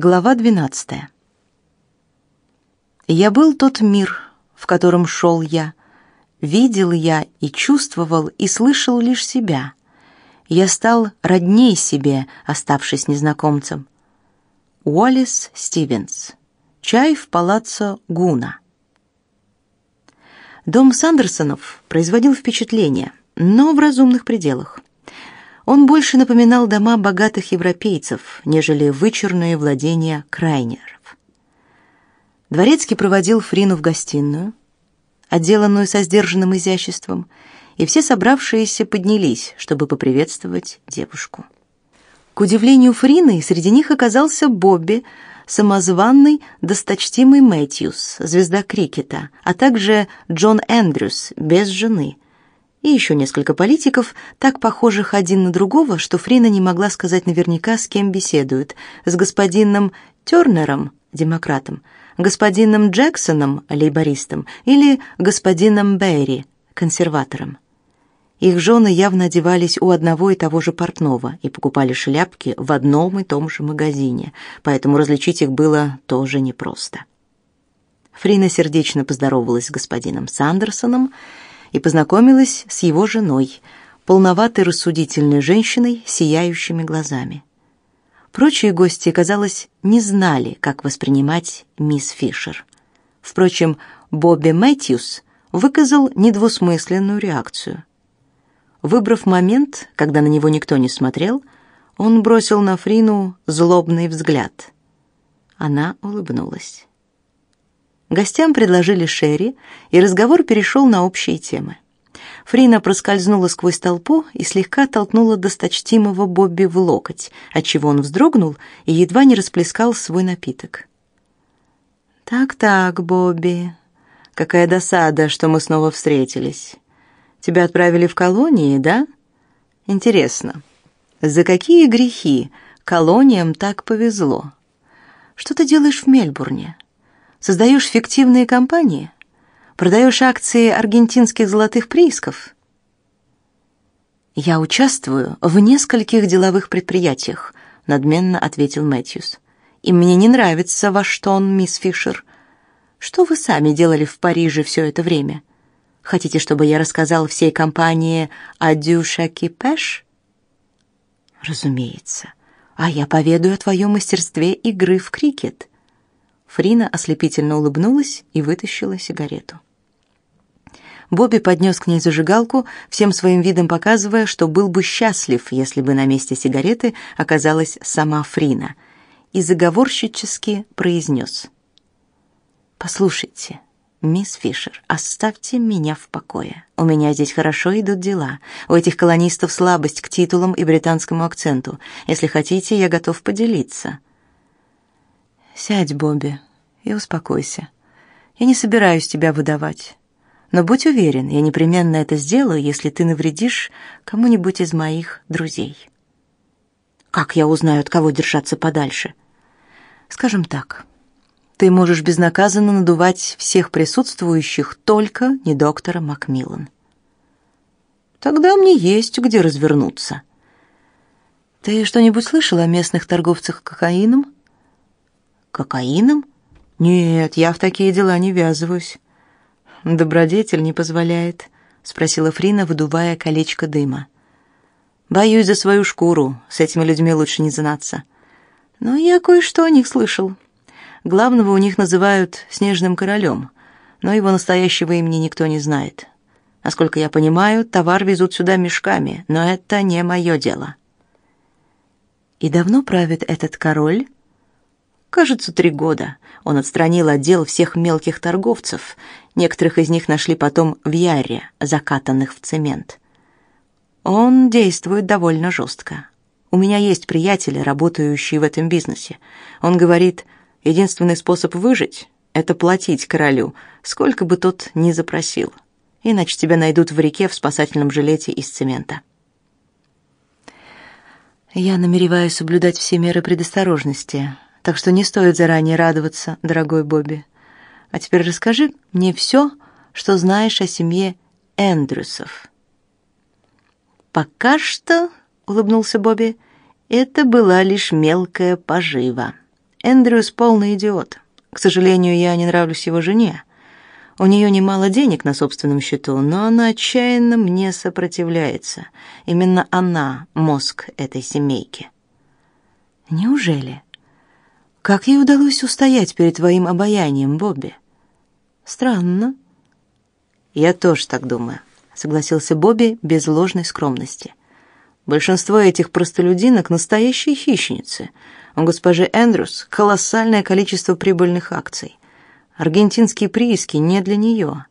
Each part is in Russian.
Глава 12. Я был тот мир, в котором шел я. Видел я и чувствовал, и слышал лишь себя. Я стал родней себе, оставшись незнакомцем. Уоллес Стивенс. Чай в палаццо Гуна. Дом Сандерсонов производил впечатление, но в разумных пределах. Он больше напоминал дома богатых европейцев, нежели вычурные владения крайнеров. Дворецкий проводил Фрину в гостиную, отделанную со сдержанным изяществом, и все собравшиеся поднялись, чтобы поприветствовать девушку. К удивлению Фрины, среди них оказался Бобби, самозванный досточтимый Мэтьюс, звезда крикета, а также Джон Эндрюс, без жены – и еще несколько политиков, так похожих один на другого, что Фрина не могла сказать наверняка, с кем беседует: с господином Тернером, демократом, господином Джексоном, лейбористом, или господином Берри, консерватором. Их жены явно одевались у одного и того же портного и покупали шляпки в одном и том же магазине, поэтому различить их было тоже непросто. Фрина сердечно поздоровалась с господином Сандерсоном и познакомилась с его женой, полноватой рассудительной женщиной с сияющими глазами. Прочие гости, казалось, не знали, как воспринимать мисс Фишер. Впрочем, Бобби Мэтьюс выказал недвусмысленную реакцию. Выбрав момент, когда на него никто не смотрел, он бросил на Фрину злобный взгляд. Она улыбнулась. Гостям предложили шерри, и разговор перешел на общие темы. Фрина проскользнула сквозь толпу и слегка толкнула досточтимого Бобби в локоть, отчего он вздрогнул и едва не расплескал свой напиток. «Так-так, Бобби, какая досада, что мы снова встретились. Тебя отправили в колонии, да? Интересно, за какие грехи колониям так повезло? Что ты делаешь в Мельбурне?» Создаешь фиктивные компании? Продаешь акции аргентинских золотых приисков? Я участвую в нескольких деловых предприятиях, надменно ответил Мэтьюс. И мне не нравится ваш тон, мисс Фишер. Что вы сами делали в Париже все это время? Хотите, чтобы я рассказал всей компании о Дюшаки Пэш? Разумеется. А я поведаю о твоем мастерстве игры в крикет. Фрина ослепительно улыбнулась и вытащила сигарету. Бобби поднес к ней зажигалку, всем своим видом показывая, что был бы счастлив, если бы на месте сигареты оказалась сама Фрина, и заговорщически произнес. «Послушайте, мисс Фишер, оставьте меня в покое. У меня здесь хорошо идут дела. У этих колонистов слабость к титулам и британскому акценту. Если хотите, я готов поделиться». Сядь, Бобби, и успокойся. Я не собираюсь тебя выдавать. Но будь уверен, я непременно это сделаю, если ты навредишь кому-нибудь из моих друзей. Как я узнаю, от кого держаться подальше? Скажем так, ты можешь безнаказанно надувать всех присутствующих, только не доктора Макмиллан. Тогда мне есть где развернуться. Ты что-нибудь слышал о местных торговцах кокаином? Кокаином? Нет, я в такие дела не ввязываюсь. Добродетель не позволяет, спросила Фрина, выдувая колечко дыма. Боюсь за свою шкуру, с этими людьми лучше не знаться. Но я кое-что о них слышал. Главного у них называют Снежным королем, но его настоящего имени никто не знает. Насколько я понимаю, товар везут сюда мешками, но это не мое дело. И давно правит этот король? Кажется, три года. Он отстранил отдел всех мелких торговцев. Некоторых из них нашли потом в яре, закатанных в цемент. Он действует довольно жестко. У меня есть приятели, работающие в этом бизнесе. Он говорит, единственный способ выжить — это платить королю, сколько бы тот ни запросил. Иначе тебя найдут в реке в спасательном жилете из цемента. Я намереваюсь соблюдать все меры предосторожности, так что не стоит заранее радоваться, дорогой Бобби. А теперь расскажи мне все, что знаешь о семье Эндрюсов. Пока что, улыбнулся Бобби, это была лишь мелкая пожива. Эндрюс полный идиот. К сожалению, я не нравлюсь его жене. У нее немало денег на собственном счету, но она отчаянно мне сопротивляется. Именно она мозг этой семейки. Неужели? Как ей удалось устоять перед твоим обаянием, Бобби? Странно. Я тоже так думаю, согласился Бобби без ложной скромности. Большинство этих простолюдинок настоящие хищницы. У госпожи Эндрюс колоссальное количество прибыльных акций. Аргентинские прииски не для нее.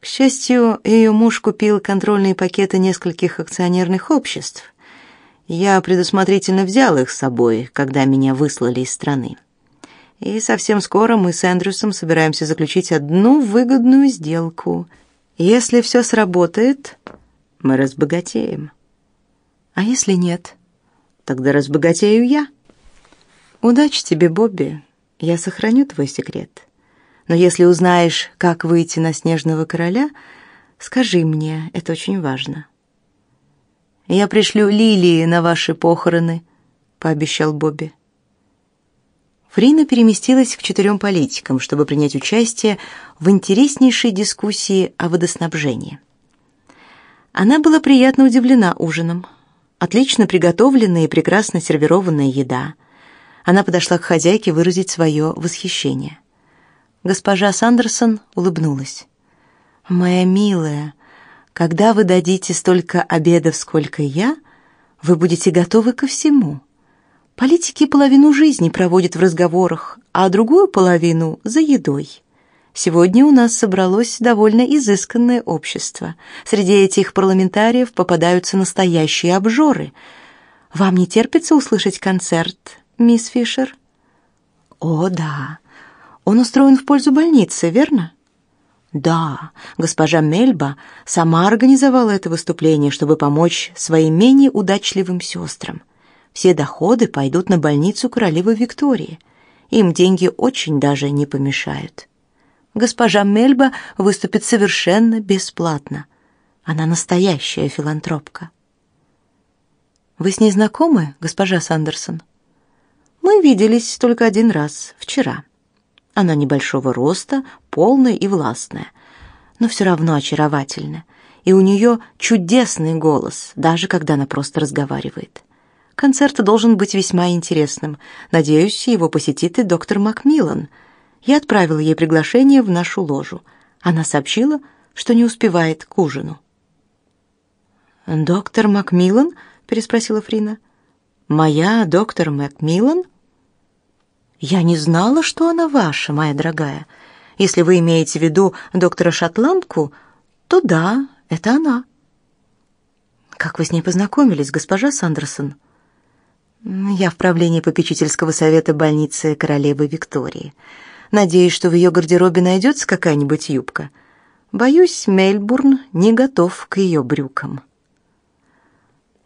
К счастью, ее муж купил контрольные пакеты нескольких акционерных обществ. Я предусмотрительно взял их с собой, когда меня выслали из страны. И совсем скоро мы с Эндрюсом собираемся заключить одну выгодную сделку. Если все сработает, мы разбогатеем. А если нет, тогда разбогатею я. Удачи тебе, Бобби. Я сохраню твой секрет. Но если узнаешь, как выйти на снежного короля, скажи мне, это очень важно. Я пришлю лилии на ваши похороны, пообещал Бобби. Фрина переместилась к четырем политикам, чтобы принять участие в интереснейшей дискуссии о водоснабжении. Она была приятно удивлена ужином. Отлично приготовленная и прекрасно сервированная еда. Она подошла к хозяйке выразить свое восхищение. Госпожа Сандерсон улыбнулась. «Моя милая, когда вы дадите столько обедов, сколько я, вы будете готовы ко всему. Политики половину жизни проводят в разговорах, а другую половину — за едой. Сегодня у нас собралось довольно изысканное общество. Среди этих парламентариев попадаются настоящие обжоры. Вам не терпится услышать концерт, мисс Фишер?» «О, да. Он устроен в пользу больницы, верно? Да, госпожа Мельба сама организовала это выступление, чтобы помочь своим менее удачливым сестрам. Все доходы пойдут на больницу королевы Виктории. Им деньги очень даже не помешают. Госпожа Мельба выступит совершенно бесплатно. Она настоящая филантропка. Вы с ней знакомы, госпожа Сандерсон? Мы виделись только один раз, вчера. Она небольшого роста, полная и властная, но все равно очаровательная, и у нее чудесный голос, даже когда она просто разговаривает. Концерт должен быть весьма интересным. Надеюсь, его посетит и доктор Макмиллан. Я отправила ей приглашение в нашу ложу. Она сообщила, что не успевает к ужину. «Доктор Макмиллан?» — переспросила Фрина. «Моя доктор Макмиллан?» Я не знала, что она ваша, моя дорогая. Если вы имеете в виду доктора Шотландку, то да, это она. Как вы с ней познакомились, госпожа Сандерсон? Я в правлении попечительского совета больницы королевы Виктории. Надеюсь, что в ее гардеробе найдется какая-нибудь юбка. Боюсь, Мельбурн не готов к ее брюкам.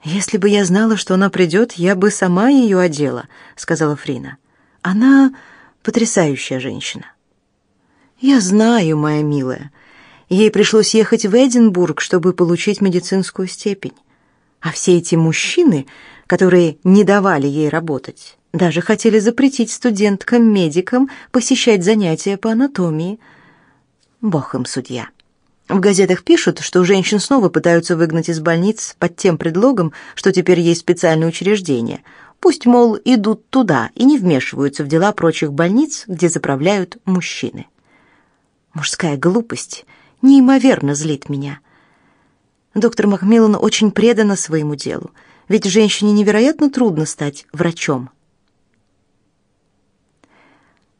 Если бы я знала, что она придет, я бы сама ее одела, сказала Фрина. Она потрясающая женщина. Я знаю, моя милая. Ей пришлось ехать в Эдинбург, чтобы получить медицинскую степень. А все эти мужчины, которые не давали ей работать, даже хотели запретить студенткам-медикам посещать занятия по анатомии. Бог им судья. В газетах пишут, что женщин снова пытаются выгнать из больниц под тем предлогом, что теперь есть специальные учреждения, Пусть, мол, идут туда и не вмешиваются в дела прочих больниц, где заправляют мужчины. Мужская глупость неимоверно злит меня. Доктор Макмиллан очень предана своему делу, ведь женщине невероятно трудно стать врачом.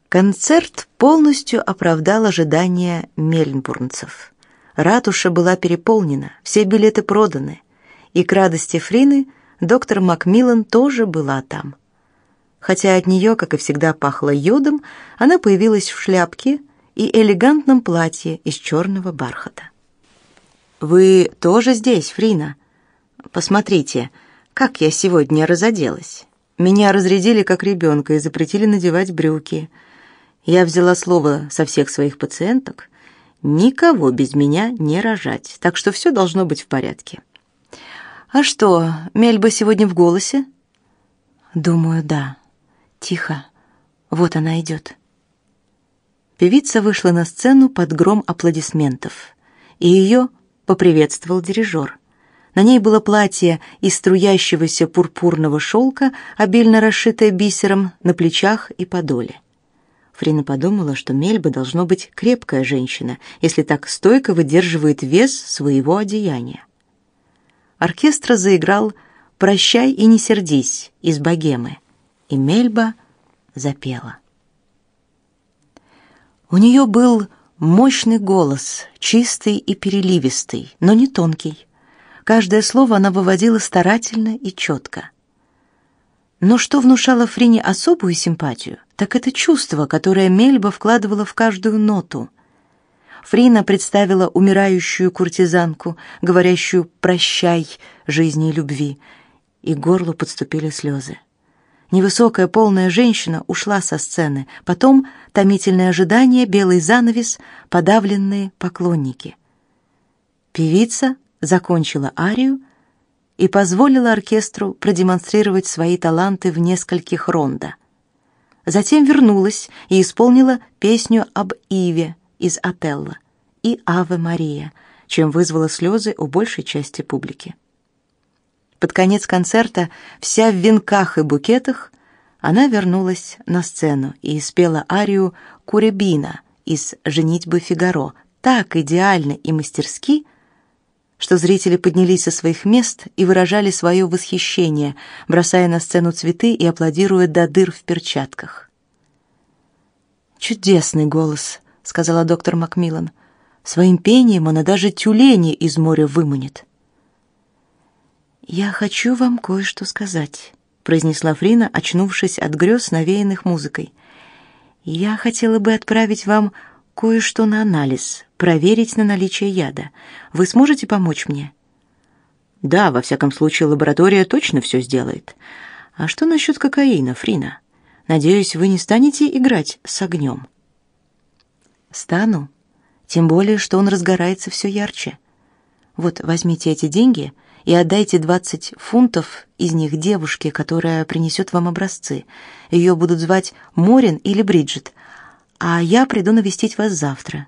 Концерт полностью оправдал ожидания мельнбурнцев. Ратуша была переполнена, все билеты проданы, и к радости Фрины – доктор Макмиллан тоже была там. Хотя от нее, как и всегда, пахло йодом, она появилась в шляпке и элегантном платье из черного бархата. «Вы тоже здесь, Фрина? Посмотрите, как я сегодня разоделась. Меня разрядили как ребенка и запретили надевать брюки. Я взяла слово со всех своих пациенток никого без меня не рожать, так что все должно быть в порядке». А что, Мельба сегодня в голосе? Думаю, да. Тихо. Вот она идет. Певица вышла на сцену под гром аплодисментов, и ее поприветствовал дирижер. На ней было платье из струящегося пурпурного шелка, обильно расшитое бисером на плечах и подоле. Фрина подумала, что Мельба должно быть крепкая женщина, если так стойко выдерживает вес своего одеяния. Оркестр заиграл «Прощай и не сердись» из богемы, и Мельба запела. У нее был мощный голос, чистый и переливистый, но не тонкий. Каждое слово она выводила старательно и четко. Но что внушало Фрине особую симпатию, так это чувство, которое Мельба вкладывала в каждую ноту. Фрина представила умирающую куртизанку, говорящую «прощай» жизни и любви, и горлу подступили слезы. Невысокая полная женщина ушла со сцены, потом томительное ожидание, белый занавес, подавленные поклонники. Певица закончила арию, и позволила оркестру продемонстрировать свои таланты в нескольких рондо. Затем вернулась и исполнила песню об Иве из Отелло и Аве Мария, чем вызвала слезы у большей части публики. Под конец концерта, вся в венках и букетах, она вернулась на сцену и спела арию «Куребина» из «Женитьбы Фигаро» так идеально и мастерски, что зрители поднялись со своих мест и выражали свое восхищение, бросая на сцену цветы и аплодируя до дыр в перчатках. «Чудесный голос», — сказала доктор Макмиллан. «Своим пением она даже тюлени из моря выманит». «Я хочу вам кое-что сказать», — произнесла Фрина, очнувшись от грез, навеянных музыкой. «Я хотела бы отправить вам кое-что на анализ, проверить на наличие яда. Вы сможете помочь мне? Да, во всяком случае, лаборатория точно все сделает. А что насчет кокаина, Фрина? Надеюсь, вы не станете играть с огнем?» Стану, тем более, что он разгорается все ярче. Вот возьмите эти деньги и отдайте 20 фунтов из них девушке, которая принесет вам образцы. Ее будут звать Морин или Бриджит, а я приду навестить вас завтра».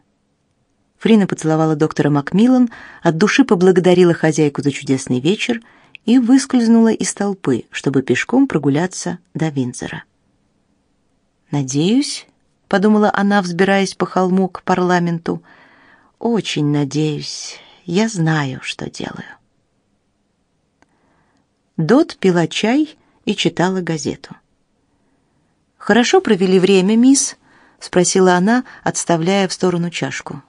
Фрина поцеловала доктора Макмиллан, от души поблагодарила хозяйку за чудесный вечер и выскользнула из толпы, чтобы пешком прогуляться до Винзора. «Надеюсь», — подумала она, взбираясь по холму к парламенту, — «очень надеюсь, я знаю, что делаю». Дот пила чай и читала газету. «Хорошо провели время, мисс», спросила она, отставляя в сторону чашку.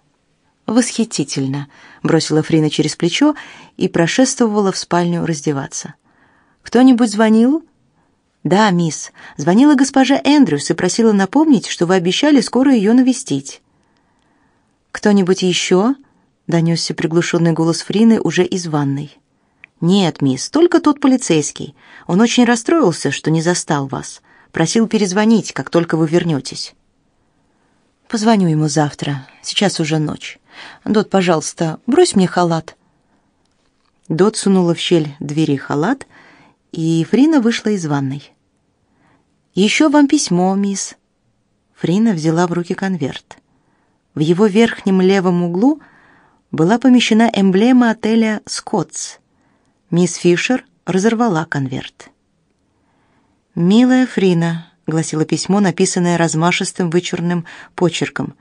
Восхитительно, бросила Фрина через плечо и прошествовала в спальню раздеваться. Кто-нибудь звонил? Да, мисс. Звонила госпожа Эндрюс и просила напомнить, что вы обещали скоро ее навестить. Кто-нибудь еще?» — донесся приглушенный голос Фрины уже из ванной. Нет, мисс, только тот полицейский. Он очень расстроился, что не застал вас. Просил перезвонить, как только вы вернетесь. Позвоню ему завтра. Сейчас уже ночь. Дот, пожалуйста, брось мне халат. Дот сунула в щель двери халат, и Фрина вышла из ванной. «Еще вам письмо, мисс». Фрина взяла в руки конверт. В его верхнем левом углу была помещена эмблема отеля «Скоттс». Мисс Фишер разорвала конверт. «Милая Фрина», гласило письмо, написанное размашистым вычурным почерком.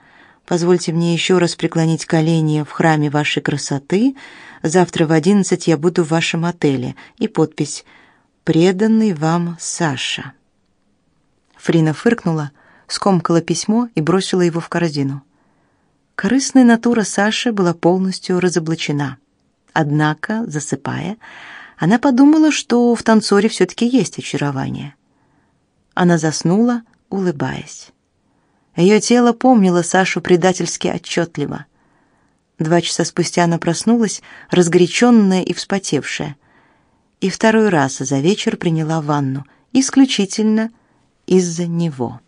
Позвольте мне еще раз преклонить колени в храме вашей красоты. Завтра в одиннадцать я буду в вашем отеле. И подпись: преданный вам Саша. Фрина фыркнула, скомкала письмо и бросила его в корзину. Корыстная натура Саши была полностью разоблачена. Однако, засыпая, она подумала, что в танцоре все таки есть очарование. Она заснула, улыбаясь. Ее тело помнило Сашу предательски отчетливо. Два часа спустя она проснулась, разгоряченная и вспотевшая, и второй раз за вечер приняла ванну, исключительно из-за него.